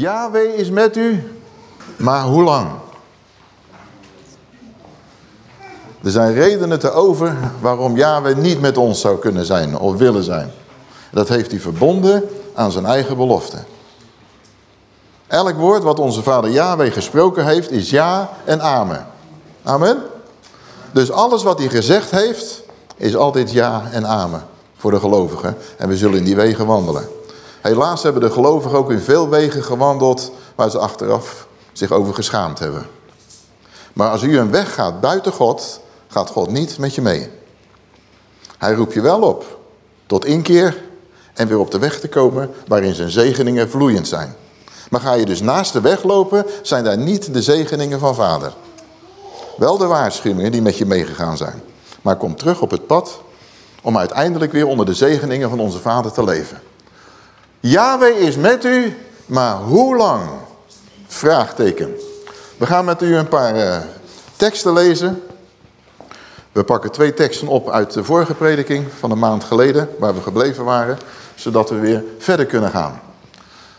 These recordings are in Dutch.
Yahweh is met u, maar hoe lang? Er zijn redenen te over waarom Yahweh niet met ons zou kunnen zijn of willen zijn. Dat heeft hij verbonden aan zijn eigen belofte. Elk woord wat onze vader Yahweh gesproken heeft is ja en amen. Amen. Dus alles wat hij gezegd heeft is altijd ja en amen voor de gelovigen. En we zullen in die wegen wandelen. Helaas hebben de gelovigen ook in veel wegen gewandeld waar ze achteraf zich over geschaamd hebben. Maar als u een weg gaat buiten God, gaat God niet met je mee. Hij roept je wel op tot inkeer en weer op de weg te komen waarin zijn zegeningen vloeiend zijn. Maar ga je dus naast de weg lopen, zijn daar niet de zegeningen van vader. Wel de waarschuwingen die met je meegegaan zijn. Maar kom terug op het pad om uiteindelijk weer onder de zegeningen van onze vader te leven. Yahweh is met u, maar hoe lang? Vraagteken. We gaan met u een paar uh, teksten lezen. We pakken twee teksten op uit de vorige prediking van een maand geleden, waar we gebleven waren, zodat we weer verder kunnen gaan.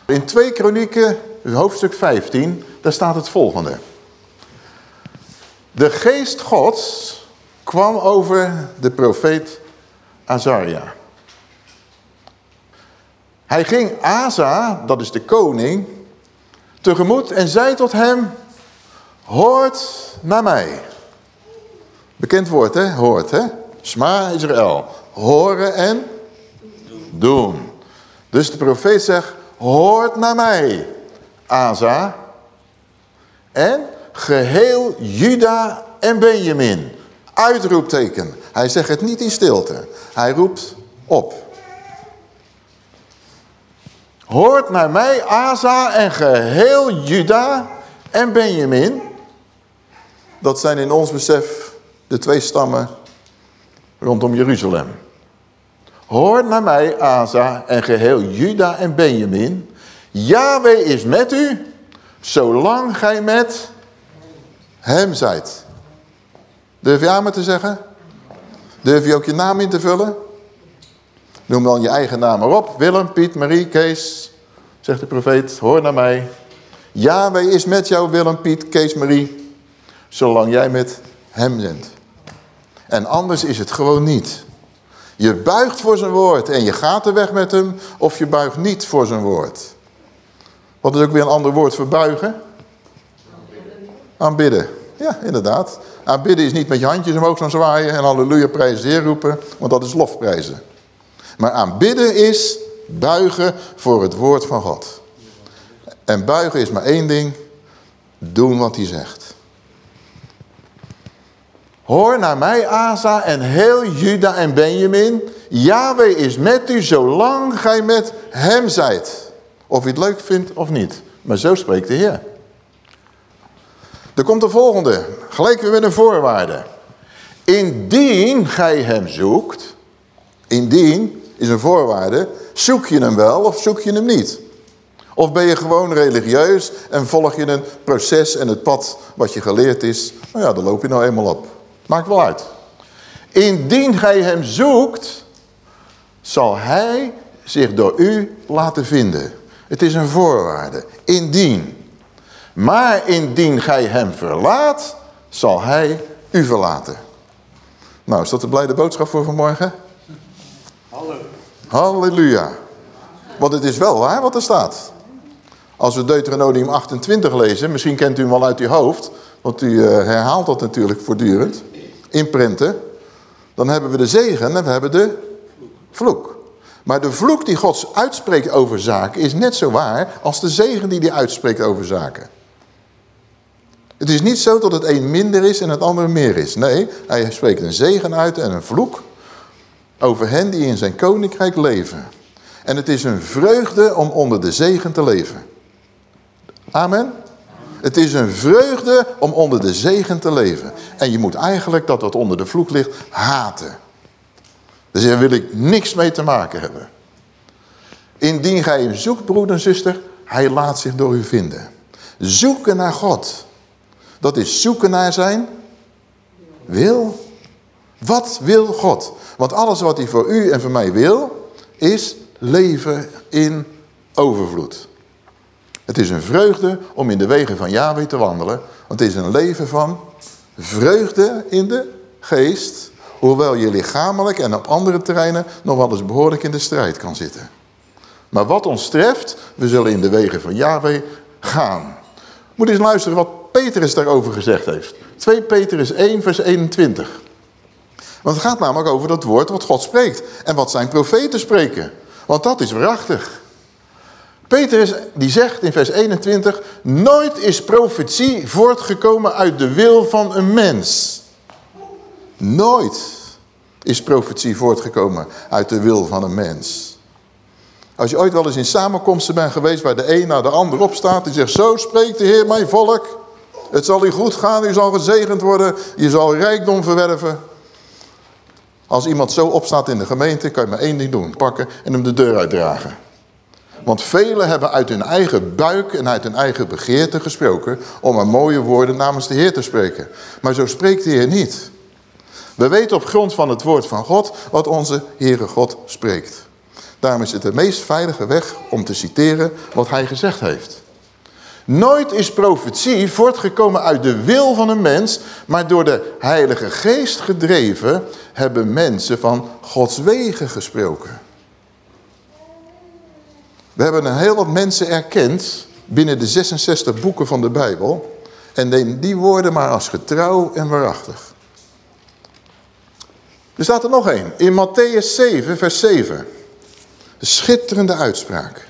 In 2 Kronieken, hoofdstuk 15, daar staat het volgende. De geest gods kwam over de profeet Azaria. Hij ging Asa, dat is de koning, tegemoet en zei tot hem, hoort naar mij. Bekend woord, hè? Hoort, hè? Sma Israël. Horen en doen. Dus de profeet zegt, hoort naar mij, Asa. En geheel Juda en Benjamin. Uitroepteken. Hij zegt het niet in stilte. Hij roept op. Hoort naar mij, Asa en geheel Juda en Benjamin. Dat zijn in ons besef de twee stammen rondom Jeruzalem. Hoort naar mij, Asa en geheel Juda en Benjamin. Yahweh is met u, zolang gij met hem zijt. Durf je aan te zeggen? Durf je ook je naam in te vullen? Noem dan je eigen naam maar op. Willem, Piet, Marie, Kees, zegt de profeet, hoor naar mij. Yahweh is met jou, Willem, Piet, Kees, Marie, zolang jij met hem bent. En anders is het gewoon niet. Je buigt voor zijn woord en je gaat er weg met hem, of je buigt niet voor zijn woord. Wat is ook weer een ander woord voor buigen? Aanbidden. Ja, inderdaad. Aanbidden is niet met je handjes omhoog gaan zwaaien en halleluja prijzen Heer roepen, want dat is lofprijzen. Maar aanbidden is buigen voor het woord van God. En buigen is maar één ding, doen wat hij zegt. Hoor naar mij, Asa en heel Juda en Benjamin. Yahweh is met u zolang gij met hem zijt. Of u het leuk vindt of niet. Maar zo spreekt de Heer. Er komt de volgende, gelijk weer met een voorwaarde. Indien gij hem zoekt, indien is een voorwaarde, zoek je hem wel of zoek je hem niet? Of ben je gewoon religieus en volg je een proces en het pad wat je geleerd is? Nou ja, daar loop je nou eenmaal op. Maakt wel uit. Indien gij hem zoekt, zal hij zich door u laten vinden. Het is een voorwaarde. Indien. Maar indien gij hem verlaat, zal hij u verlaten. Nou, is dat de blijde boodschap voor vanmorgen? Halleluja. Halleluja. Want het is wel waar wat er staat. Als we Deuteronomium 28 lezen, misschien kent u hem wel uit uw hoofd, want u eh, herhaalt dat natuurlijk voortdurend, inprenten, dan hebben we de zegen en we hebben de vloek. Maar de vloek die God uitspreekt over zaken is net zo waar als de zegen die hij uitspreekt over zaken. Het is niet zo dat het een minder is en het andere meer is. Nee, hij spreekt een zegen uit en een vloek over hen die in zijn koninkrijk leven. En het is een vreugde om onder de zegen te leven. Amen. Het is een vreugde om onder de zegen te leven. En je moet eigenlijk dat wat onder de vloek ligt haten. Dus daar wil ik niks mee te maken hebben. Indien gij hem zoekt, broeder en zuster, hij laat zich door u vinden. Zoeken naar God. Dat is zoeken naar zijn wil. Wat wil God? Want alles wat hij voor u en voor mij wil, is leven in overvloed. Het is een vreugde om in de wegen van Yahweh te wandelen. Want het is een leven van vreugde in de geest. Hoewel je lichamelijk en op andere terreinen nog wel eens behoorlijk in de strijd kan zitten. Maar wat ons treft, we zullen in de wegen van Yahweh gaan. Moet eens luisteren wat Petrus daarover gezegd heeft. 2 Petrus 1 vers 21. Want het gaat namelijk over dat woord wat God spreekt. En wat zijn profeten spreken. Want dat is waarachtig. Petrus die zegt in vers 21... Nooit is profetie voortgekomen uit de wil van een mens. Nooit is profetie voortgekomen uit de wil van een mens. Als je ooit wel eens in samenkomsten bent geweest waar de een naar de ander opstaat... die zegt, zo spreekt de Heer mijn volk. Het zal u goed gaan, u zal gezegend worden, je zal rijkdom verwerven. Als iemand zo opstaat in de gemeente, kan je maar één ding doen. Pakken en hem de deur uitdragen. Want velen hebben uit hun eigen buik en uit hun eigen begeerte gesproken... om maar mooie woorden namens de Heer te spreken. Maar zo spreekt de Heer niet. We weten op grond van het woord van God wat onze Heere God spreekt. Daarom is het de meest veilige weg om te citeren wat hij gezegd heeft. Nooit is profetie voortgekomen uit de wil van een mens, maar door de heilige geest gedreven hebben mensen van Gods wegen gesproken. We hebben een heel wat mensen erkend binnen de 66 boeken van de Bijbel en die woorden maar als getrouw en waarachtig. Er staat er nog één, in Matthäus 7 vers 7. Een schitterende uitspraak.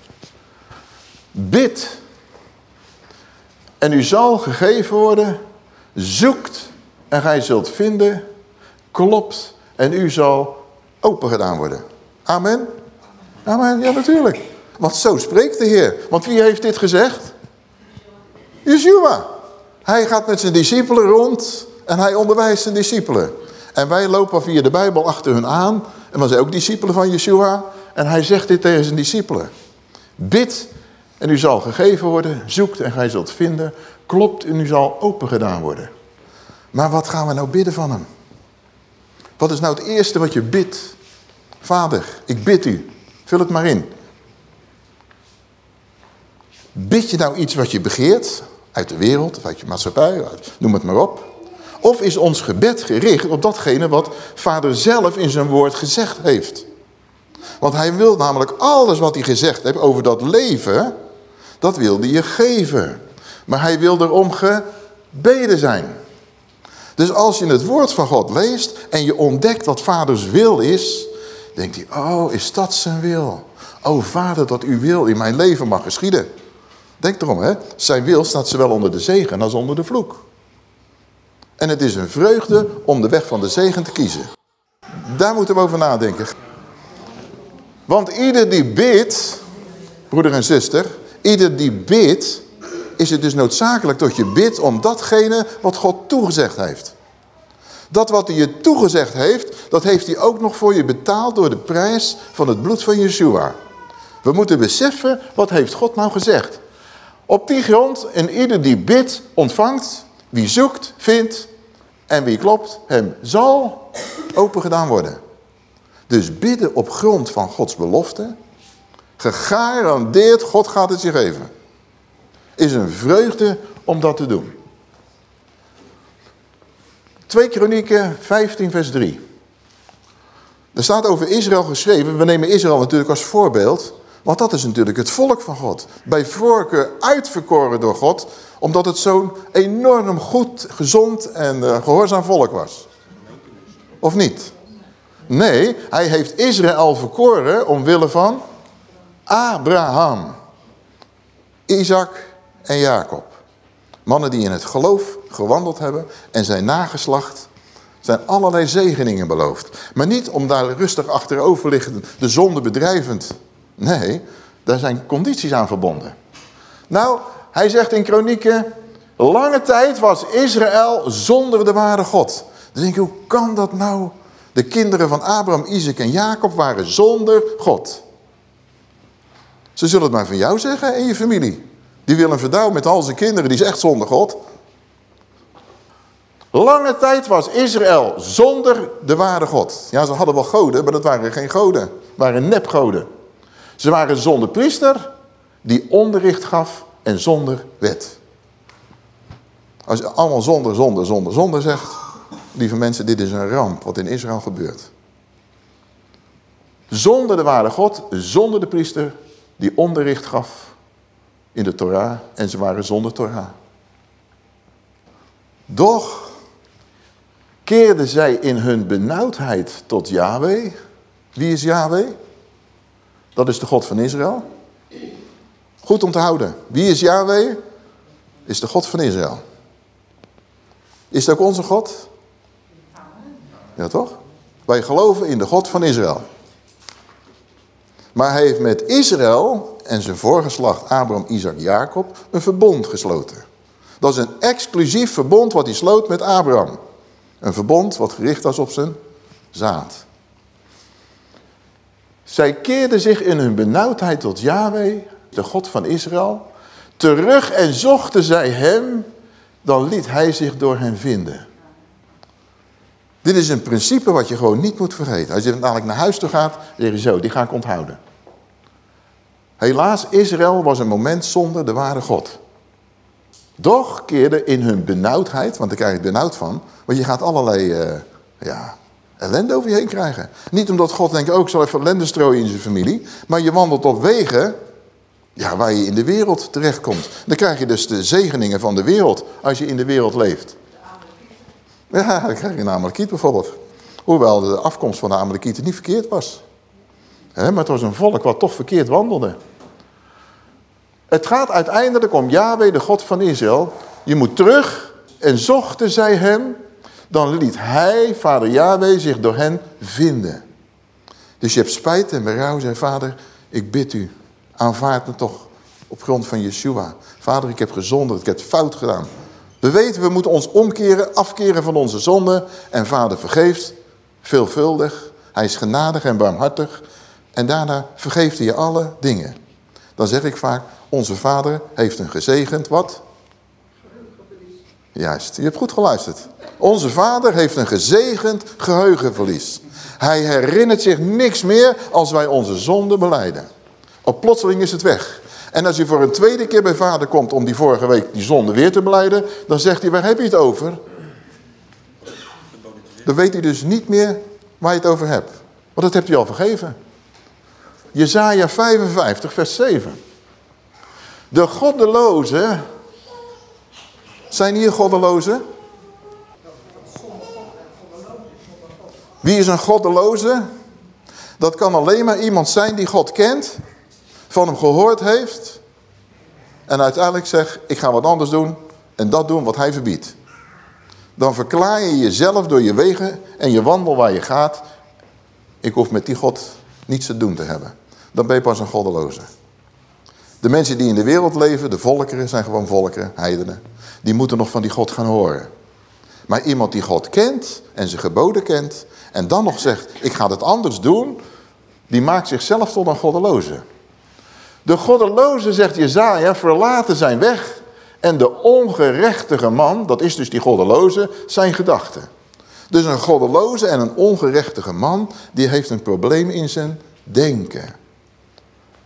Bid en u zal gegeven worden, zoekt en gij zult vinden, klopt en u zal open gedaan worden. Amen? Amen, ja natuurlijk. Want zo spreekt de Heer. Want wie heeft dit gezegd? Yeshua. Hij gaat met zijn discipelen rond en hij onderwijst zijn discipelen. En wij lopen via de Bijbel achter hun aan. En we zijn ook discipelen van Yeshua. En hij zegt dit tegen zijn discipelen. Bid en u zal gegeven worden, zoekt en gij zult vinden, klopt en u zal open gedaan worden. Maar wat gaan we nou bidden van hem? Wat is nou het eerste wat je bidt? Vader, ik bid u, vul het maar in. Bid je nou iets wat je begeert, uit de wereld, uit je maatschappij, noem het maar op. Of is ons gebed gericht op datgene wat vader zelf in zijn woord gezegd heeft. Want hij wil namelijk alles wat hij gezegd heeft over dat leven, dat wilde je geven. Maar hij wil erom gebeden zijn. Dus als je het woord van God leest en je ontdekt wat vaders wil is, denkt hij, oh, is dat zijn wil? Oh, vader, dat uw wil in mijn leven mag geschieden. Denk erom, hè. Zijn wil staat zowel onder de zegen als onder de vloek. En het is een vreugde om de weg van de zegen te kiezen. Daar moeten we over nadenken. Want ieder die bidt, broeder en zuster, Ieder die bidt, is het dus noodzakelijk dat je bidt om datgene wat God toegezegd heeft. Dat wat hij je toegezegd heeft, dat heeft hij ook nog voor je betaald door de prijs van het bloed van Yeshua. We moeten beseffen, wat heeft God nou gezegd? Op die grond, en ieder die bidt, ontvangt, wie zoekt, vindt, en wie klopt, hem zal open gedaan worden. Dus bidden op grond van Gods belofte, Gegarandeerd, God gaat het je geven. Is een vreugde om dat te doen. 2 Kronieken 15 vers 3. Er staat over Israël geschreven. We nemen Israël natuurlijk als voorbeeld. Want dat is natuurlijk het volk van God. Bij voorkeur uitverkoren door God. Omdat het zo'n enorm goed, gezond en uh, gehoorzaam volk was. Of niet? Nee, hij heeft Israël verkoren omwille van Abraham, Isaac en Jacob. Mannen die in het geloof gewandeld hebben en zijn nageslacht zijn allerlei zegeningen beloofd. Maar niet om daar rustig achterover liggend de zonde bedrijvend. Nee, daar zijn condities aan verbonden. Nou, hij zegt in kronieken, lange tijd was Israël zonder de ware God. Dan denk je, hoe kan dat nou? De kinderen van Abraham, Isaac en Jacob waren zonder God. Ze zullen het maar van jou zeggen en je familie. Die willen verdouwen met al zijn kinderen, die is echt zonder God. Lange tijd was Israël zonder de ware God. Ja, ze hadden wel goden, maar dat waren geen goden. waren nepgoden. Ze waren zonder priester die onderricht gaf en zonder wet. Als je allemaal zonder, zonder, zonder, zonder zegt, lieve mensen, dit is een ramp wat in Israël gebeurt. Zonder de ware God, zonder de priester die onderricht gaf in de Torah en ze waren zonder Torah. Doch keerden zij in hun benauwdheid tot Yahweh. Wie is Yahweh? Dat is de God van Israël. Goed om te houden. Wie is Yahweh? Is de God van Israël. Is het ook onze God? Ja toch? Wij geloven in de God van Israël. Maar hij heeft met Israël en zijn voorgeslacht Abraham, Isaac, Jacob een verbond gesloten. Dat is een exclusief verbond wat hij sloot met Abraham. Een verbond wat gericht was op zijn zaad. Zij keerden zich in hun benauwdheid tot Yahweh, de God van Israël, terug en zochten zij hem, dan liet hij zich door hen vinden. Dit is een principe wat je gewoon niet moet vergeten. Als je dadelijk naar huis toe gaat, zeg je zo, die ga ik onthouden. Helaas, Israël was een moment zonder de ware God. Doch keerde in hun benauwdheid, want daar krijg je benauwd van, want je gaat allerlei uh, ja, ellende over je heen krijgen. Niet omdat God denkt, ook oh, zal even ellende strooien in zijn familie, maar je wandelt op wegen ja, waar je in de wereld terechtkomt. Dan krijg je dus de zegeningen van de wereld als je in de wereld leeft. Ja, dan krijg je een Amalekiet bijvoorbeeld. Hoewel de afkomst van de Amalekieten niet verkeerd was. maar het was een volk wat toch verkeerd wandelde. Het gaat uiteindelijk om Yahweh, de God van Israël. Je moet terug en zochten zij hem. Dan liet hij, vader Yahweh, zich door hen vinden. Dus je hebt spijt en berouw, zei vader, ik bid u, aanvaard me toch op grond van Yeshua. Vader, ik heb gezonderd, ik heb fout gedaan. We weten, we moeten ons omkeren, afkeren van onze zonden. En vader vergeeft, veelvuldig. Hij is genadig en barmhartig. En daarna vergeeft hij je alle dingen. Dan zeg ik vaak, onze vader heeft een gezegend wat? Juist, je hebt goed geluisterd. Onze vader heeft een gezegend geheugenverlies. Hij herinnert zich niks meer als wij onze zonde beleiden. Op plotseling is het weg. En als je voor een tweede keer bij vader komt om die vorige week die zonde weer te beleiden, dan zegt hij, waar heb je het over? Dan weet hij dus niet meer waar je het over hebt. Want dat hebt hij al vergeven. Jezaja 55 vers 7. De goddelozen, zijn hier goddelozen? Wie is een goddeloze? Dat kan alleen maar iemand zijn die God kent, van hem gehoord heeft en uiteindelijk zegt, ik ga wat anders doen en dat doen wat hij verbiedt. Dan verklaar je jezelf door je wegen en je wandel waar je gaat, ik hoef met die God niets te doen te hebben. Dan ben je pas een goddeloze. De mensen die in de wereld leven, de volkeren, zijn gewoon volkeren, heidenen. Die moeten nog van die God gaan horen. Maar iemand die God kent en zijn geboden kent... en dan nog zegt, ik ga het anders doen... die maakt zichzelf tot een goddeloze. De goddeloze, zegt Jezaja, verlaten zijn weg... en de ongerechtige man, dat is dus die goddeloze, zijn gedachten. Dus een goddeloze en een ongerechtige man... die heeft een probleem in zijn denken...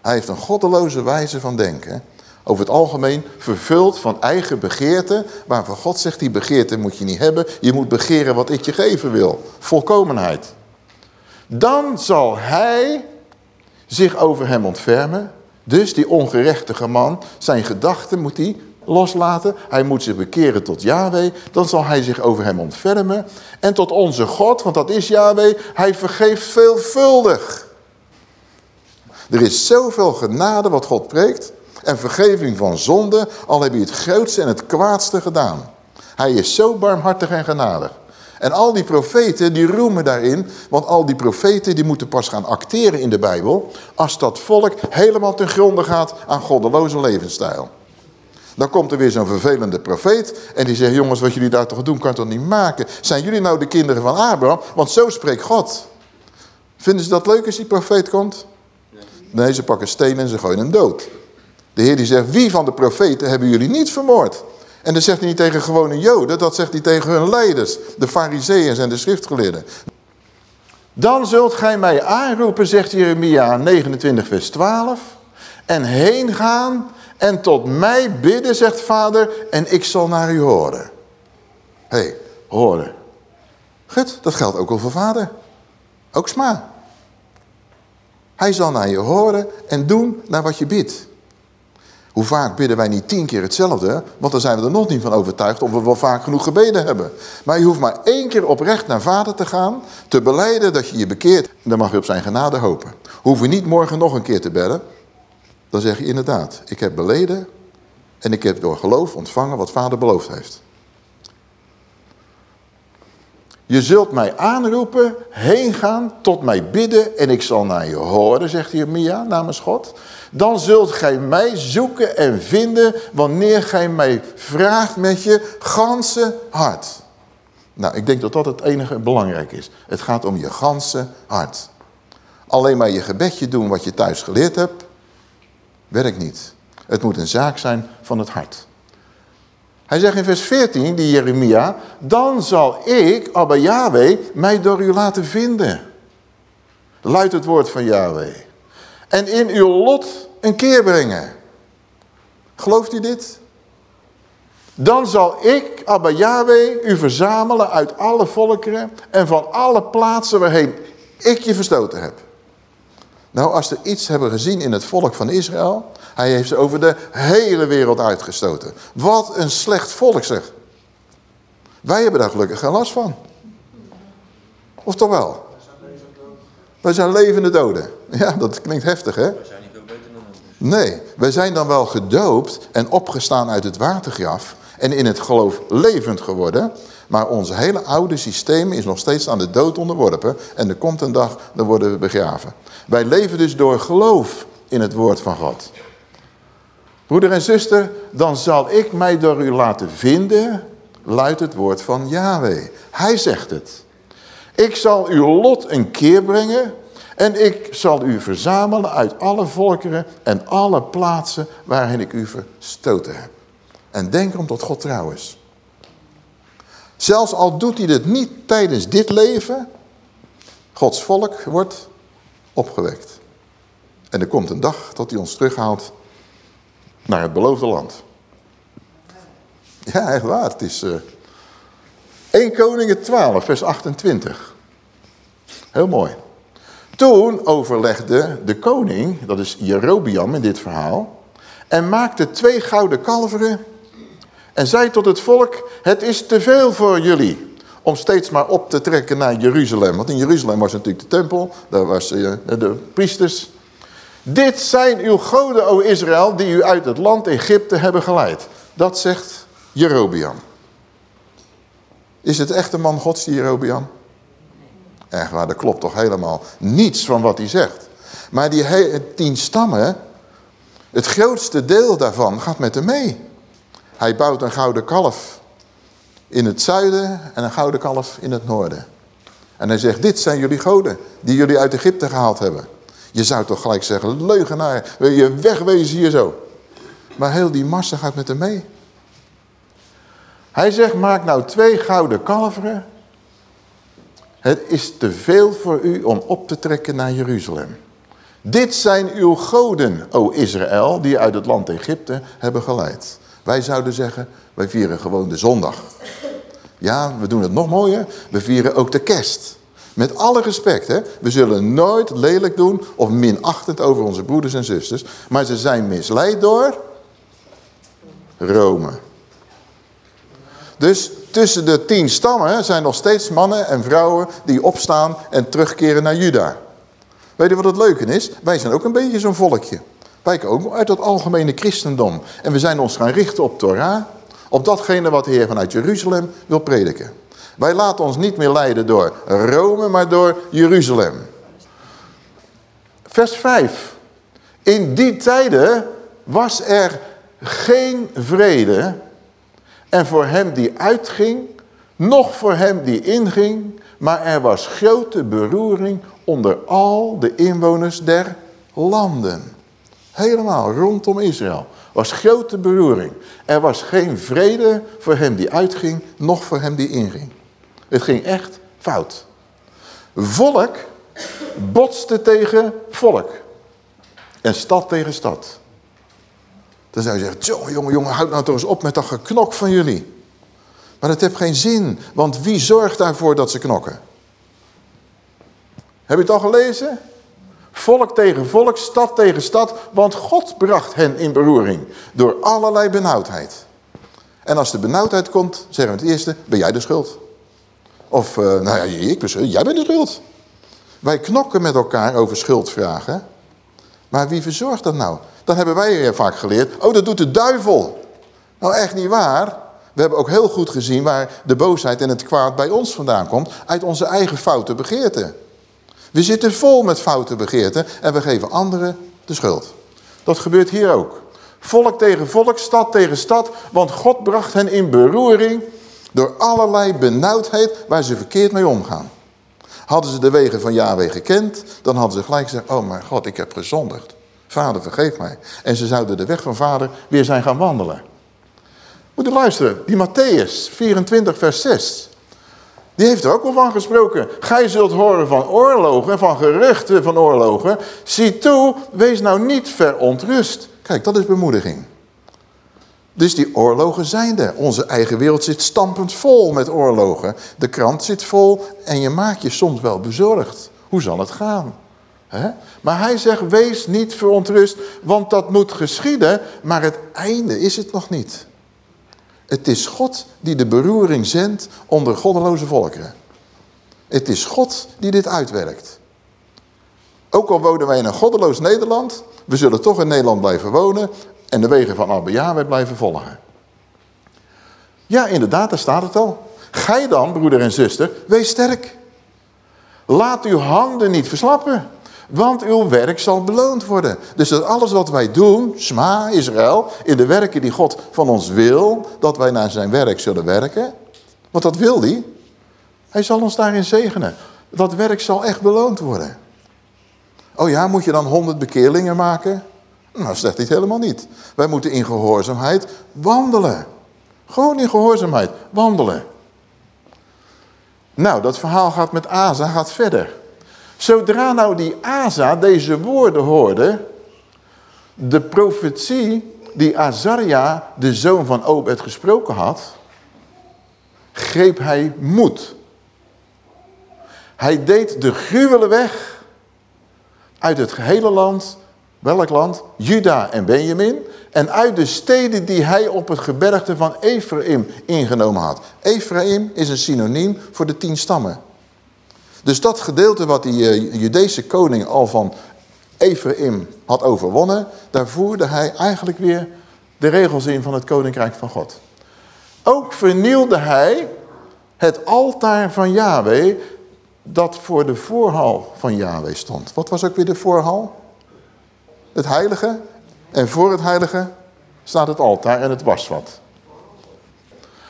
Hij heeft een goddeloze wijze van denken. Over het algemeen vervuld van eigen begeerten. Waarvan God zegt, die begeerte moet je niet hebben. Je moet begeren wat ik je geven wil. Volkomenheid. Dan zal hij zich over hem ontfermen. Dus die ongerechtige man, zijn gedachten moet hij loslaten. Hij moet zich bekeren tot Yahweh. Dan zal hij zich over hem ontfermen. En tot onze God, want dat is Yahweh, hij vergeeft veelvuldig. Er is zoveel genade wat God preekt en vergeving van zonde, al heb je het grootste en het kwaadste gedaan. Hij is zo barmhartig en genadig. En al die profeten die roemen daarin, want al die profeten die moeten pas gaan acteren in de Bijbel, als dat volk helemaal ten gronde gaat aan goddeloze levensstijl. Dan komt er weer zo'n vervelende profeet en die zegt, jongens wat jullie daar toch doen kan toch niet maken. Zijn jullie nou de kinderen van Abraham? Want zo spreekt God. Vinden ze dat leuk als die profeet komt? Nee, ze pakken stenen en ze gooien hem dood. De Heer die zegt, wie van de profeten hebben jullie niet vermoord? En dat zegt hij niet tegen gewone joden, dat zegt hij tegen hun leiders. De fariseeërs en de schriftgeleerden. Dan zult gij mij aanroepen, zegt Jeremia 29 vers 12. En heen gaan en tot mij bidden, zegt vader, en ik zal naar u horen. Hé, hey, horen. Goed, dat geldt ook al voor vader. Ook sma. Hij zal naar je horen en doen naar wat je bidt. Hoe vaak bidden wij niet tien keer hetzelfde? Want dan zijn we er nog niet van overtuigd of we wel vaak genoeg gebeden hebben. Maar je hoeft maar één keer oprecht naar vader te gaan. Te beleiden dat je je bekeert. En dan mag je op zijn genade hopen. Hoef je niet morgen nog een keer te bellen. Dan zeg je inderdaad, ik heb beleden. En ik heb door geloof ontvangen wat vader beloofd heeft. Je zult mij aanroepen, heen gaan, tot mij bidden en ik zal naar je horen, zegt Jeremia namens God. Dan zult gij mij zoeken en vinden wanneer gij mij vraagt met je ganse hart. Nou, ik denk dat dat het enige belangrijk is. Het gaat om je ganse hart. Alleen maar je gebedje doen wat je thuis geleerd hebt, werkt niet. Het moet een zaak zijn van het hart. Hij zegt in vers 14, die Jeremia, dan zal ik, Abba Yahweh, mij door u laten vinden. Luidt het woord van Yahweh. En in uw lot een keer brengen. Gelooft u dit? Dan zal ik, Abba Yahweh, u verzamelen uit alle volkeren en van alle plaatsen waarheen ik je verstoten heb. Nou, als we iets hebben gezien in het volk van Israël, hij heeft ze over de hele wereld uitgestoten. Wat een slecht volk zeg. Wij hebben daar gelukkig geen last van. Of toch wel? Wij zijn levende doden. Ja, dat klinkt heftig hè? Wij zijn niet veel beter dan Nee, wij zijn dan wel gedoopt en opgestaan uit het watergraf en in het geloof levend geworden. Maar ons hele oude systeem is nog steeds aan de dood onderworpen. En er komt een dag, dan worden we begraven. Wij leven dus door geloof in het woord van God. Broeder en zuster, dan zal ik mij door u laten vinden, luidt het woord van Yahweh. Hij zegt het. Ik zal uw lot een keer brengen en ik zal u verzamelen uit alle volkeren en alle plaatsen waarin ik u verstoten heb. En denk erom tot God trouw is. Zelfs al doet hij dit niet tijdens dit leven, Gods volk wordt opgewekt. En er komt een dag dat hij ons terughaalt naar het beloofde land. Ja, echt waar. Het is uh, eh, 1 Koningen 12, vers 28. Heel mooi. Toen overlegde de koning, dat is Jerobiam in dit verhaal, en maakte twee gouden kalveren en zei tot het volk, het is te veel voor jullie om steeds maar op te trekken naar Jeruzalem. Want in Jeruzalem was natuurlijk de tempel, daar was uh, de priesters. Dit zijn uw goden, o Israël, die u uit het land Egypte hebben geleid. Dat zegt Jerobiam. Is het echt een man gods, die Jerobiam? Echt waar, dat klopt toch helemaal niets van wat hij zegt. Maar die tien stammen, het grootste deel daarvan gaat met hem mee. Hij bouwt een gouden kalf in het zuiden en een gouden kalf in het noorden. En hij zegt, dit zijn jullie goden die jullie uit Egypte gehaald hebben. Je zou toch gelijk zeggen, leugenaar, wil je wegwezen hier zo. Maar heel die massa gaat met hem mee. Hij zegt, maak nou twee gouden kalveren. Het is te veel voor u om op te trekken naar Jeruzalem. Dit zijn uw goden, o Israël, die uit het land Egypte hebben geleid. Wij zouden zeggen, wij vieren gewoon de zondag. Ja, we doen het nog mooier. We vieren ook de kerst. Met alle respect, hè. We zullen nooit lelijk doen of minachtend over onze broeders en zusters. Maar ze zijn misleid door Rome. Dus tussen de tien stammen zijn nog steeds mannen en vrouwen die opstaan en terugkeren naar Juda. Weet je wat het leuke is? Wij zijn ook een beetje zo'n volkje. Wij komen ook uit het algemene christendom. En we zijn ons gaan richten op Torah. Op datgene wat de Heer vanuit Jeruzalem wil prediken. Wij laten ons niet meer leiden door Rome, maar door Jeruzalem. Vers 5. In die tijden was er geen vrede. En voor hem die uitging, nog voor hem die inging. Maar er was grote beroering onder al de inwoners der landen. Helemaal rondom Israël was grote beroering. Er was geen vrede voor hem die uitging, nog voor hem die inging. Het ging echt fout. Volk botste tegen volk. En stad tegen stad. Dan zou je zeggen, jongen, jongen, jongen, houd nou toch eens op met dat geknok van jullie. Maar dat heeft geen zin, want wie zorgt daarvoor dat ze knokken? Heb je het al gelezen? Volk tegen volk, stad tegen stad, want God bracht hen in beroering door allerlei benauwdheid. En als de benauwdheid komt, zeggen we het eerste, ben jij de schuld. Of, uh, nou ja, ik ben jij bent de schuld. Wij knokken met elkaar over schuldvragen. Maar wie verzorgt dat nou? Dan hebben wij vaak geleerd, oh dat doet de duivel. Nou echt niet waar. We hebben ook heel goed gezien waar de boosheid en het kwaad bij ons vandaan komt. Uit onze eigen foute begeerten. We zitten vol met foute begeerten en we geven anderen de schuld. Dat gebeurt hier ook. Volk tegen volk, stad tegen stad, want God bracht hen in beroering door allerlei benauwdheid waar ze verkeerd mee omgaan. Hadden ze de wegen van Yahweh gekend, dan hadden ze gelijk gezegd, oh mijn God, ik heb gezondigd. Vader, vergeef mij. En ze zouden de weg van vader weer zijn gaan wandelen. Moet luisteren, die Matthäus 24 vers 6. Die heeft er ook wel van gesproken. Gij zult horen van oorlogen, van geruchten van oorlogen. Zie toe, wees nou niet verontrust. Kijk, dat is bemoediging. Dus die oorlogen zijn er. Onze eigen wereld zit stampend vol met oorlogen. De krant zit vol en je maakt je soms wel bezorgd. Hoe zal het gaan? Maar hij zegt, wees niet verontrust, want dat moet geschieden, maar het einde is het nog niet. Het is God die de beroering zendt onder goddeloze volkeren. Het is God die dit uitwerkt. Ook al wonen wij in een goddeloos Nederland, we zullen toch in Nederland blijven wonen en de wegen van Abba blijven volgen. Ja, inderdaad, daar staat het al. Gij dan, broeder en zuster, wees sterk. Laat uw handen niet verslappen. Want uw werk zal beloond worden. Dus dat alles wat wij doen, Sma, Israël, in de werken die God van ons wil, dat wij naar zijn werk zullen werken. Want dat wil hij. Hij zal ons daarin zegenen. Dat werk zal echt beloond worden. Oh ja, moet je dan honderd bekeerlingen maken? Nou, zegt hij helemaal niet. Wij moeten in gehoorzaamheid wandelen. Gewoon in gehoorzaamheid wandelen. Nou, dat verhaal gaat met Asa gaat verder. Zodra nou die Asa deze woorden hoorde, de profetie die Azaria, de zoon van Obed, gesproken had, greep hij moed. Hij deed de gruwelen weg uit het gehele land, welk land? Juda en Benjamin. En uit de steden die hij op het gebergte van Ephraim ingenomen had. Ephraim is een synoniem voor de tien stammen. Dus dat gedeelte wat die uh, Judese koning al van Ephraim had overwonnen, daar voerde hij eigenlijk weer de regels in van het koninkrijk van God. Ook vernielde hij het altaar van Yahweh dat voor de voorhal van Yahweh stond. Wat was ook weer de voorhal? Het heilige. En voor het heilige staat het altaar en het wasvat.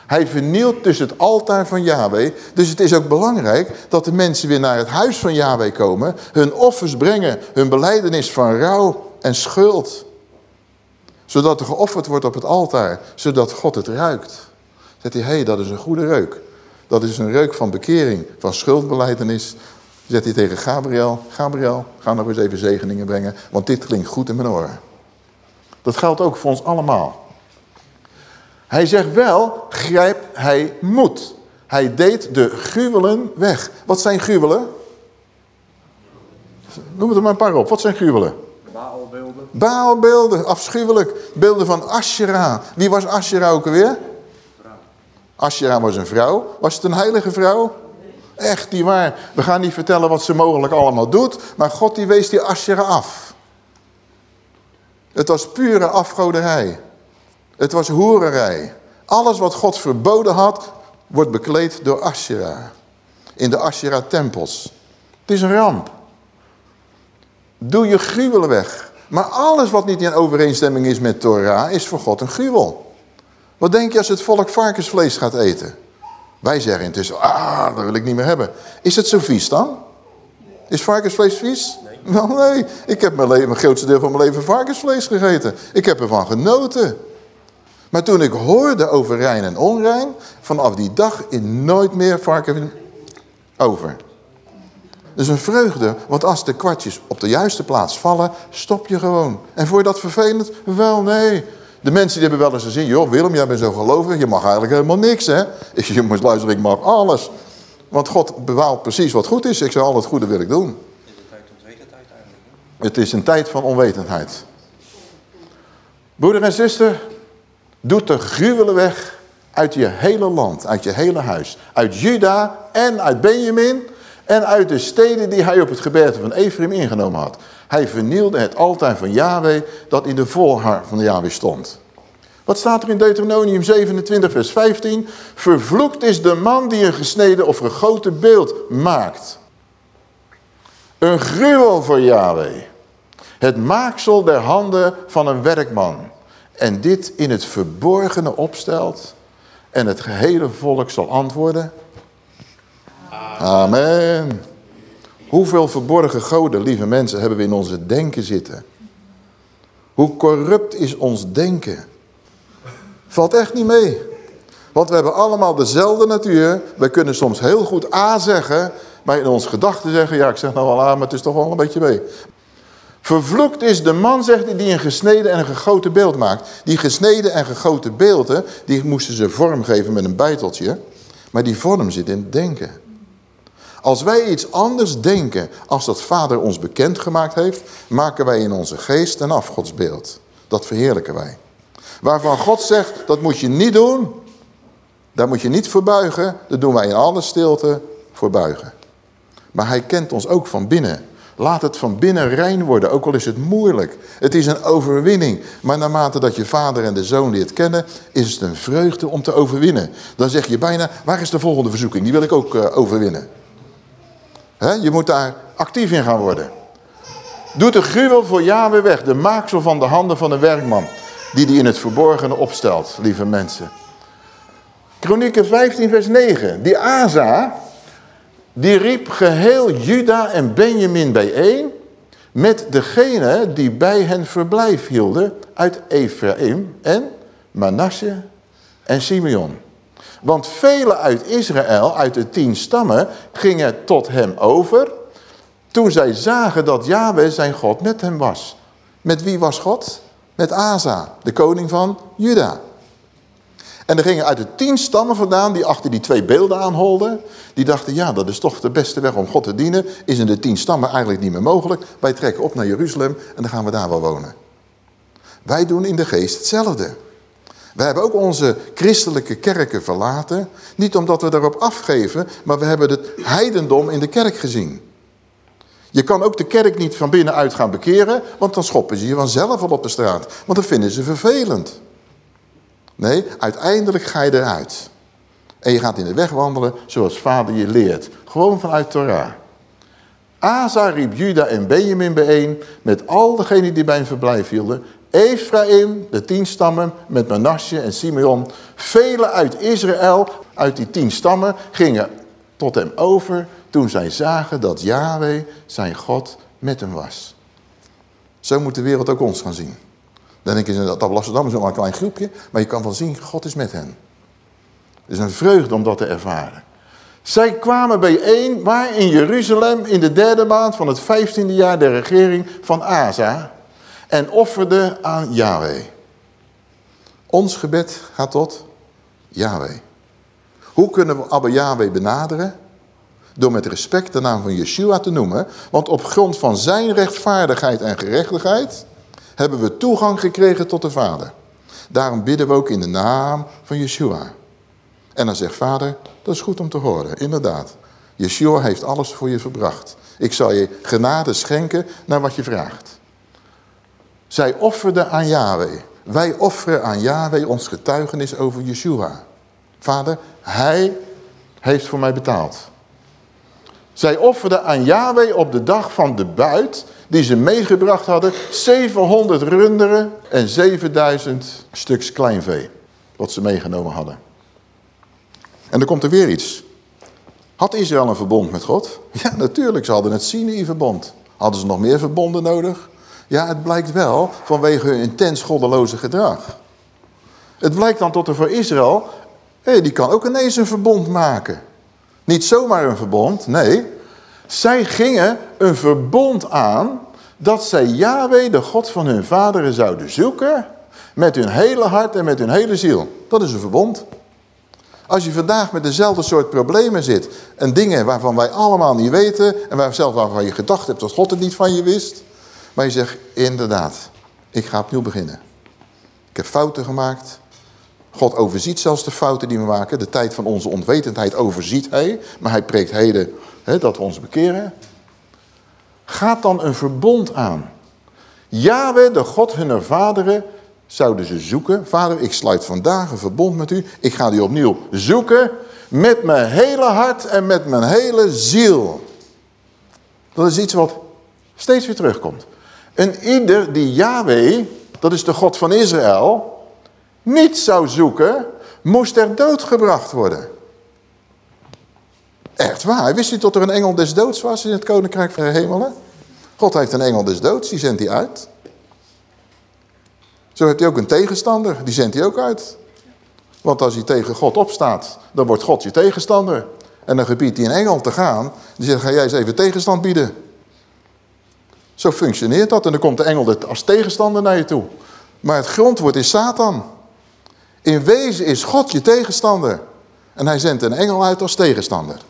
Hij vernielt dus het altaar van Yahweh. Dus het is ook belangrijk dat de mensen weer naar het huis van Yahweh komen. Hun offers brengen, hun beleidenis van rouw en schuld. Zodat er geofferd wordt op het altaar, zodat God het ruikt. Zegt hij, hé, hey, dat is een goede reuk. Dat is een reuk van bekering, van schuldbeleidenis. Zegt hij tegen Gabriel, Gabriel, ga nog eens even zegeningen brengen, want dit klinkt goed in mijn oren. Dat geldt ook voor ons allemaal. Hij zegt wel, grijp hij moed. Hij deed de gruwelen weg. Wat zijn gruwelen? Noem het er maar een paar op. Wat zijn gruwelen? Baalbeelden. Baalbeelden, afschuwelijk. Beelden van Asherah. Wie was Asherah ook alweer? Asherah was een vrouw. Was het een heilige vrouw? Echt niet waar. We gaan niet vertellen wat ze mogelijk allemaal doet. Maar God die wees die Asherah af. Het was pure afgoderij. Het was hoererij. Alles wat God verboden had, wordt bekleed door Asherah. In de Asherah-tempels. Het is een ramp. Doe je gruwelen weg. Maar alles wat niet in overeenstemming is met Torah, is voor God een gruwel. Wat denk je als het volk varkensvlees gaat eten? Wij zeggen intussen, ah, dat wil ik niet meer hebben. Is het zo vies dan? Is varkensvlees vies? Nee. Wel nee, ik heb mijn, leven, mijn grootste deel van mijn leven varkensvlees gegeten. Ik heb ervan genoten. Maar toen ik hoorde over rein en onrein, vanaf die dag in nooit meer varken over. Dus een vreugde, want als de kwartjes op de juiste plaats vallen, stop je gewoon. En je dat vervelend? Wel, nee. De mensen die hebben wel eens gezien, joh Willem, jij bent zo gelovig, je mag eigenlijk helemaal niks hè. Ik je moet luisteren, ik mag alles. Want God bewaalt precies wat goed is. Ik zeg, al het goede wil ik doen. Het is een tijd van onwetendheid. Broeder en zuster, doe de gruwelen weg uit je hele land, uit je hele huis. Uit Juda en uit Benjamin en uit de steden die hij op het gebergte van Ephraim ingenomen had. Hij vernielde het altaar van Yahweh dat in de voorhaar van Yahweh stond. Wat staat er in Deuteronomium 27 vers 15? Vervloekt is de man die een gesneden of gegoten beeld maakt. Een gruwel voor Yahweh. Het maaksel der handen van een werkman. En dit in het verborgene opstelt. En het gehele volk zal antwoorden. Amen. Hoeveel verborgen goden, lieve mensen, hebben we in onze denken zitten? Hoe corrupt is ons denken? Valt echt niet mee. Want we hebben allemaal dezelfde natuur. We kunnen soms heel goed A zeggen, maar in ons gedachten zeggen... ja, ik zeg nou wel A, maar het is toch wel een beetje B. Vervloekt is de man, zegt hij, die een gesneden en een gegoten beeld maakt. Die gesneden en gegoten beelden, die moesten ze vorm geven met een bijteltje. Maar die vorm zit in het denken. Als wij iets anders denken als dat vader ons bekendgemaakt heeft, maken wij in onze geest een afgodsbeeld. Dat verheerlijken wij. Waarvan God zegt, dat moet je niet doen. Daar moet je niet voor buigen. Dat doen wij in alle stilte voor buigen. Maar hij kent ons ook van binnen. Laat het van binnen rein worden, ook al is het moeilijk. Het is een overwinning. Maar naarmate dat je vader en de zoon het kennen, is het een vreugde om te overwinnen. Dan zeg je bijna, waar is de volgende verzoeking? Die wil ik ook uh, overwinnen. Je moet daar actief in gaan worden. Doe de gruwel voor Yahweh weg, de maaksel van de handen van een werkman die die in het verborgene opstelt, lieve mensen. Kronieken 15 vers 9. Die Asa, die riep geheel Juda en Benjamin bijeen met degene die bij hen verblijf hielden uit Ephraim en Manasse en Simeon. Want velen uit Israël, uit de tien stammen, gingen tot hem over toen zij zagen dat Yahweh zijn God met hem was. Met wie was God? Met Asa, de koning van Juda. En er gingen uit de tien stammen vandaan die achter die twee beelden aanholden. Die dachten, ja, dat is toch de beste weg om God te dienen. Is in de tien stammen eigenlijk niet meer mogelijk. Wij trekken op naar Jeruzalem en dan gaan we daar wel wonen. Wij doen in de geest hetzelfde. Wij hebben ook onze christelijke kerken verlaten. Niet omdat we daarop afgeven, maar we hebben het heidendom in de kerk gezien. Je kan ook de kerk niet van binnenuit gaan bekeren, want dan schoppen ze je vanzelf al op de straat. Want dat vinden ze vervelend. Nee, uiteindelijk ga je eruit. En je gaat in de weg wandelen zoals vader je leert. Gewoon vanuit Torah. Asa riep Juda en Benjamin bijeen met al degenen die bij een verblijf hielden. Ephraim, de tien stammen, met Manasseh en Simeon. Velen uit Israël, uit die tien stammen, gingen tot hem over toen zij zagen dat Yahweh, zijn God, met hem was. Zo moet de wereld ook ons gaan zien. Dan denk je, dat Amsterdam is maar een klein groepje, maar je kan wel zien, God is met hen. Het is een vreugde om dat te ervaren. Zij kwamen bijeen, waar in Jeruzalem, in de derde maand van het vijftiende jaar der regering van Asa, en offerden aan Yahweh. Ons gebed gaat tot Yahweh. Hoe kunnen we Abba Yahweh benaderen? Door met respect de naam van Yeshua te noemen. Want op grond van zijn rechtvaardigheid en gerechtigheid hebben we toegang gekregen tot de Vader. Daarom bidden we ook in de naam van Yeshua. En dan zegt vader, dat is goed om te horen, inderdaad. Yeshua heeft alles voor je verbracht. Ik zal je genade schenken naar wat je vraagt. Zij offerden aan Yahweh. Wij offeren aan Yahweh ons getuigenis over Yeshua. Vader, hij heeft voor mij betaald. Zij offerden aan Yahweh op de dag van de buit die ze meegebracht hadden 700 runderen en 7000 stuks kleinvee. Wat ze meegenomen hadden. En dan komt er weer iets. Had Israël een verbond met God? Ja, natuurlijk. Ze hadden het Sinai-verbond. Hadden ze nog meer verbonden nodig? Ja, het blijkt wel vanwege hun intens goddeloze gedrag. Het blijkt dan tot er voor Israël, hé, die kan ook ineens een verbond maken. Niet zomaar een verbond, nee. Zij gingen een verbond aan dat zij Yahweh, de God van hun vaderen, zouden zoeken Met hun hele hart en met hun hele ziel. Dat is een verbond. Als je vandaag met dezelfde soort problemen zit en dingen waarvan wij allemaal niet weten en waar zelfs waarvan je gedacht hebt dat God het niet van je wist, maar je zegt inderdaad, ik ga opnieuw beginnen. Ik heb fouten gemaakt. God overziet zelfs de fouten die we maken. De tijd van onze onwetendheid overziet hij, maar hij preekt heden hè, dat we ons bekeren. Gaat dan een verbond aan. Yahweh, de God hunner vaderen, zouden ze zoeken. Vader, ik sluit vandaag een verbond met u. Ik ga die opnieuw zoeken met mijn hele hart en met mijn hele ziel. Dat is iets wat steeds weer terugkomt. En ieder die Yahweh, dat is de God van Israël, niet zou zoeken, moest er doodgebracht worden. Echt waar. Wist u dat er een engel des doods was in het koninkrijk van de hemelen? God heeft een engel des doods, die zendt hij uit. Zo heeft hij ook een tegenstander, die zendt hij ook uit. Want als hij tegen God opstaat, dan wordt God je tegenstander. En dan gebiedt hij een engel te gaan. Die zegt, ga jij eens even tegenstand bieden. Zo functioneert dat. En dan komt de engel als tegenstander naar je toe. Maar het grondwoord is Satan. In wezen is God je tegenstander. En hij zendt een engel uit als tegenstander.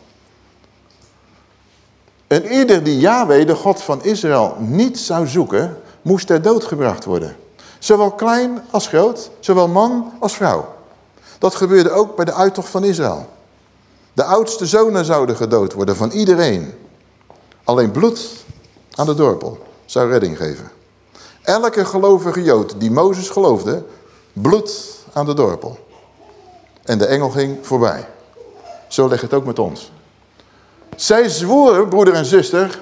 En ieder die Yahweh, de God van Israël, niet zou zoeken, moest ter dood gebracht worden. Zowel klein als groot, zowel man als vrouw. Dat gebeurde ook bij de uittocht van Israël. De oudste zonen zouden gedood worden van iedereen. Alleen bloed aan de dorpel zou redding geven. Elke gelovige Jood die Mozes geloofde, bloed aan de dorpel. En de engel ging voorbij. Zo ligt het ook met ons. Zij zwoeren, broeder en zuster,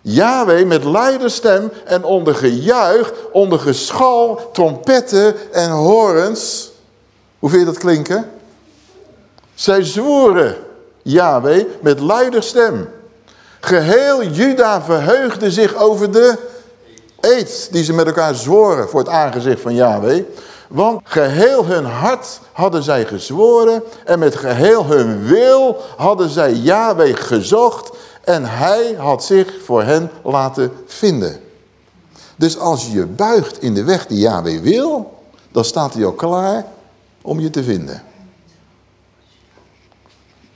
Yahweh met luide stem en onder gejuich, onder geschal, trompetten en horens. Hoe je dat klinken? Zij zwoeren Yahweh met luide stem. Geheel Juda verheugde zich over de eed die ze met elkaar zworen voor het aangezicht van Yahweh. Want geheel hun hart hadden zij gezworen en met geheel hun wil hadden zij Yahweh gezocht en hij had zich voor hen laten vinden. Dus als je buigt in de weg die Yahweh wil, dan staat hij al klaar om je te vinden.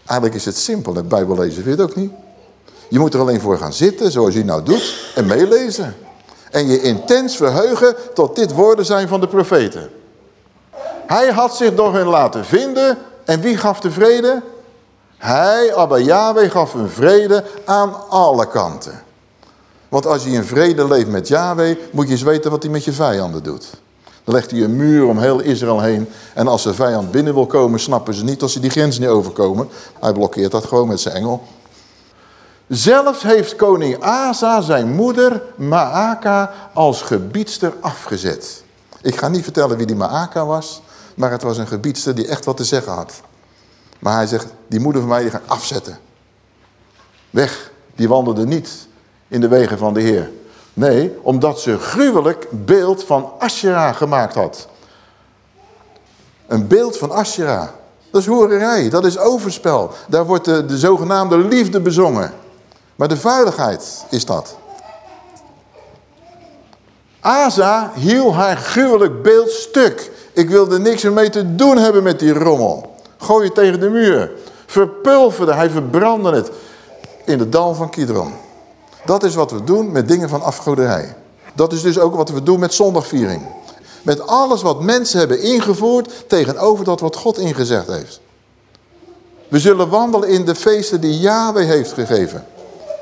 Eigenlijk is het simpel, het Bijbellezen vind je het ook niet. Je moet er alleen voor gaan zitten, zoals je nou doet, en meelezen. En je intens verheugen tot dit woorden zijn van de profeten. Hij had zich door hen laten vinden. En wie gaf de vrede? Hij, Abba Yahweh, gaf een vrede aan alle kanten. Want als je in vrede leeft met Yahweh, moet je eens weten wat hij met je vijanden doet. Dan legt hij een muur om heel Israël heen. En als de vijand binnen wil komen, snappen ze niet als ze die grens niet overkomen. Hij blokkeert dat gewoon met zijn engel. Zelfs heeft koning Asa zijn moeder Maaka als gebiedster afgezet. Ik ga niet vertellen wie die Maaka was. Maar het was een gebiedster die echt wat te zeggen had. Maar hij zegt, die moeder van mij die gaat afzetten. Weg. Die wandelde niet in de wegen van de Heer. Nee, omdat ze gruwelijk beeld van Asherah gemaakt had. Een beeld van Asherah. Dat is hoererij, dat is overspel. Daar wordt de, de zogenaamde liefde bezongen. Maar de vuiligheid is dat. Asa hield haar gruwelijk beeld stuk. Ik wilde niks ermee te doen hebben met die rommel. Gooi je tegen de muur. Verpulverde, hij verbrandde het. In de dal van Kidron. Dat is wat we doen met dingen van afgoderij. Dat is dus ook wat we doen met zondagviering. Met alles wat mensen hebben ingevoerd tegenover dat wat God ingezegd heeft. We zullen wandelen in de feesten die Yahweh heeft gegeven.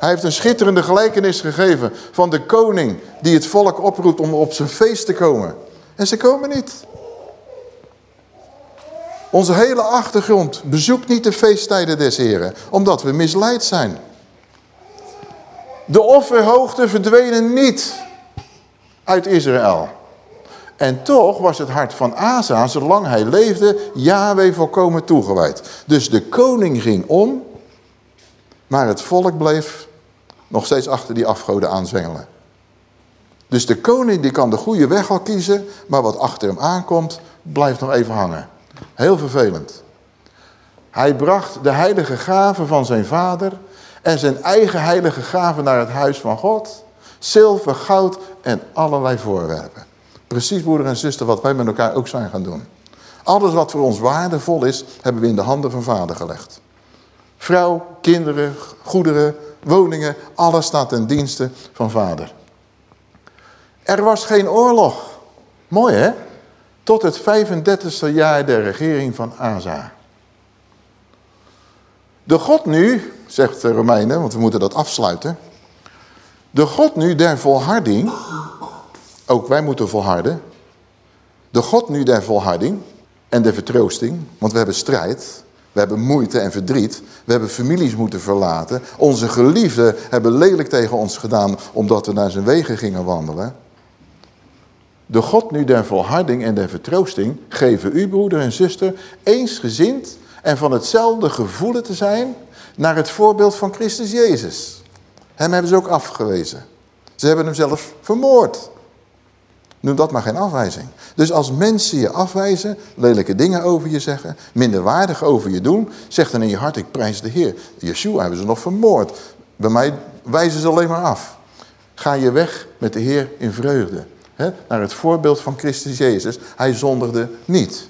Hij heeft een schitterende gelijkenis gegeven van de koning die het volk oproept om op zijn feest te komen. En ze komen niet. Onze hele achtergrond bezoekt niet de feesttijden des Heren, omdat we misleid zijn. De offerhoogte verdwenen niet uit Israël. En toch was het hart van Asa, zolang hij leefde, Yahweh volkomen toegewijd. Dus de koning ging om, maar het volk bleef nog steeds achter die afgoden aanzwengelen. Dus de koning die kan de goede weg al kiezen, maar wat achter hem aankomt, blijft nog even hangen. Heel vervelend. Hij bracht de heilige gaven van zijn vader en zijn eigen heilige gaven naar het huis van God. Zilver, goud en allerlei voorwerpen. Precies, broeder en zuster, wat wij met elkaar ook zijn gaan doen. Alles wat voor ons waardevol is, hebben we in de handen van vader gelegd. Vrouw, kinderen, goederen, woningen, alles staat ten dienste van vader. Er was geen oorlog. Mooi hè? Tot het 35e jaar der regering van Asa. De God nu, zegt de Romeinen, want we moeten dat afsluiten. De God nu der volharding, ook wij moeten volharden. De God nu der volharding en de vertroosting, want we hebben strijd. We hebben moeite en verdriet. We hebben families moeten verlaten. Onze geliefden hebben lelijk tegen ons gedaan omdat we naar zijn wegen gingen wandelen. De God nu der volharding en der vertroosting geven u, broeder en zuster, eensgezind en van hetzelfde gevoelen te zijn naar het voorbeeld van Christus Jezus. Hem hebben ze ook afgewezen. Ze hebben hem zelf vermoord. Noem dat maar geen afwijzing. Dus als mensen je afwijzen, lelijke dingen over je zeggen, minderwaardig over je doen, zeg dan in je hart, ik prijs de Heer. Yeshua hebben ze nog vermoord. Bij mij wijzen ze alleen maar af. Ga je weg met de Heer in vreugde. Hè? Naar het voorbeeld van Christus Jezus. Hij zondigde niet.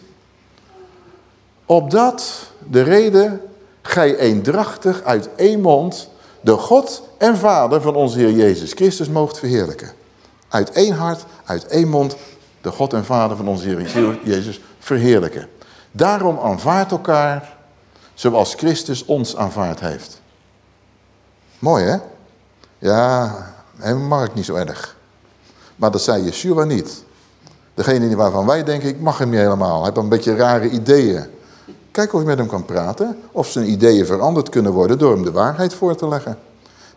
Opdat de reden gij eendrachtig uit één mond de God en Vader van onze Heer Jezus Christus moogt verheerlijken. Uit één hart, uit één mond, de God en Vader van onze Heer Jezus verheerlijken. Daarom aanvaardt elkaar zoals Christus ons aanvaard heeft. Mooi hè? Ja, hem mag ik niet zo erg. Maar dat zei Yeshua niet. Degene waarvan wij denken, ik mag hem niet helemaal. Hij heeft een beetje rare ideeën. Kijk of je met hem kan praten. Of zijn ideeën veranderd kunnen worden door hem de waarheid voor te leggen.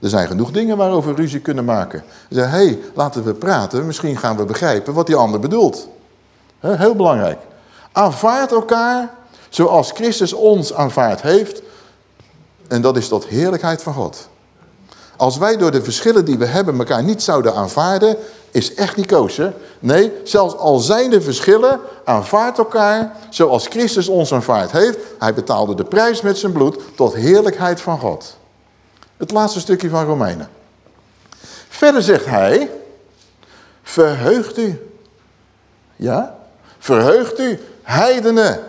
Er zijn genoeg dingen waarover we ruzie kunnen maken. Zeggen, hé, hey, laten we praten. Misschien gaan we begrijpen wat die ander bedoelt. heel belangrijk. Aanvaard elkaar zoals Christus ons aanvaard heeft. En dat is tot heerlijkheid van God. Als wij door de verschillen die we hebben elkaar niet zouden aanvaarden, is echt niet koos. Nee, zelfs al zijn de verschillen, aanvaard elkaar zoals Christus ons aanvaard heeft. Hij betaalde de prijs met zijn bloed tot heerlijkheid van God. Het laatste stukje van Romeinen. Verder zegt hij, verheugt u. Ja, verheugt u, heidenen.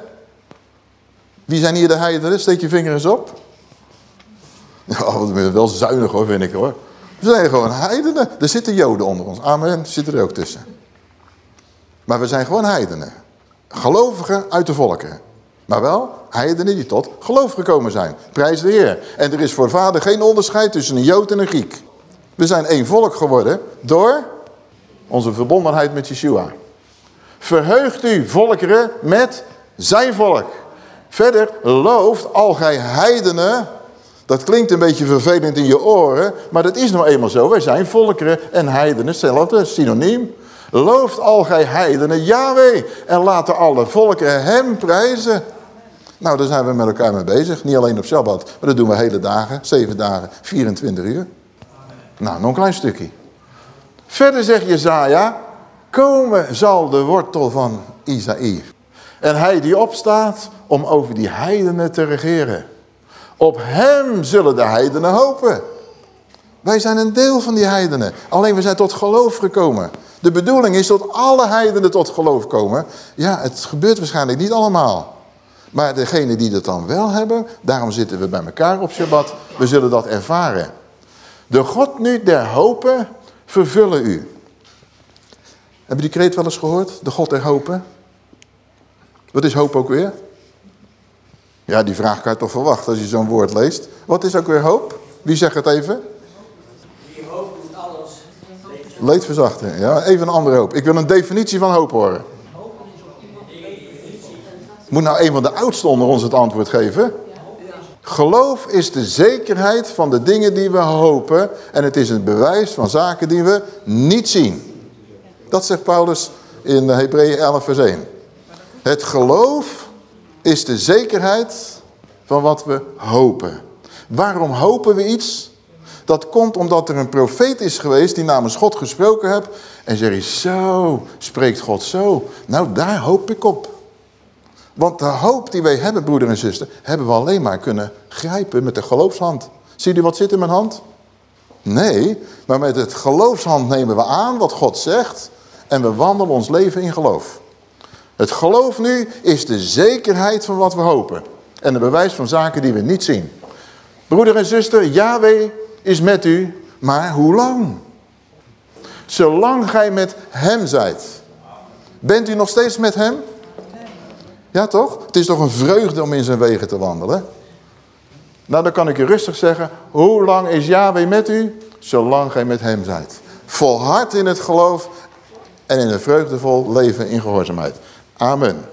Wie zijn hier de heidenen? Steek je vinger eens op. Ja, wel zuinig hoor, vind ik hoor. We zijn gewoon heidenen. Er zitten joden onder ons. Amen, zitten er ook tussen. Maar we zijn gewoon heidenen. Gelovigen uit de volken. Maar wel heidenen die tot geloof gekomen zijn. Prijs de Heer. En er is voor vader geen onderscheid tussen een Jood en een Griek. We zijn één volk geworden door onze verbondenheid met Yeshua. Verheugt u volkeren met zijn volk. Verder looft al gij heidenen dat klinkt een beetje vervelend in je oren, maar dat is nou eenmaal zo. Wij zijn volkeren en heidenen, hetzelfde, synoniem. Looft al gij heidenen Yahweh en laten alle volkeren hem prijzen. Nou, daar zijn we met elkaar mee bezig. Niet alleen op Shabbat, maar dat doen we hele dagen, zeven dagen, 24 uur. Nou, nog een klein stukje. Verder zegt Jezaja, komen zal de wortel van Isaïe. En hij die opstaat om over die heidenen te regeren. Op hem zullen de heidenen hopen. Wij zijn een deel van die heidenen. Alleen we zijn tot geloof gekomen. De bedoeling is dat alle heidenen tot geloof komen. Ja, het gebeurt waarschijnlijk niet allemaal. Maar degene die dat dan wel hebben, daarom zitten we bij elkaar op Shabbat. We zullen dat ervaren. De God nu der hopen vervullen u. Hebben die kreet wel eens gehoord? De God der hopen. Wat is hoop ook weer? Ja, die vraag kan je toch verwachten als je zo'n woord leest. Wat is ook weer hoop? Wie zegt het even? Die hoop doet alles. Leed verzachten. Ja, even een andere hoop. Ik wil een definitie van hoop horen. Moet nou een van de oudsten onder ons het antwoord geven? Geloof is de zekerheid van de dingen die we hopen. En het is een bewijs van zaken die we niet zien. Dat zegt Paulus in Hebreeën 11 vers 1. Het geloof is de zekerheid van wat we hopen. Waarom hopen we iets? Dat komt omdat er een profeet is geweest die namens God gesproken heeft. En zegt, zo, spreekt God zo. Nou, daar hoop ik op. Want de hoop die wij hebben, broeder en zuster, hebben we alleen maar kunnen grijpen met de geloofshand. Zie u wat zit in mijn hand? Nee, maar met het geloofshand nemen we aan wat God zegt. En we wandelen ons leven in geloof. Het geloof nu is de zekerheid van wat we hopen. En een bewijs van zaken die we niet zien. Broeder en zuster, Yahweh is met u, maar hoe lang? Zolang gij met hem zijt. Bent u nog steeds met hem? Ja toch? Het is toch een vreugde om in zijn wegen te wandelen? Nou, dan kan ik u rustig zeggen, hoe lang is Yahweh met u? Zolang gij met hem zijt. Volhard in het geloof en in een vreugdevol leven in gehoorzaamheid. Amen.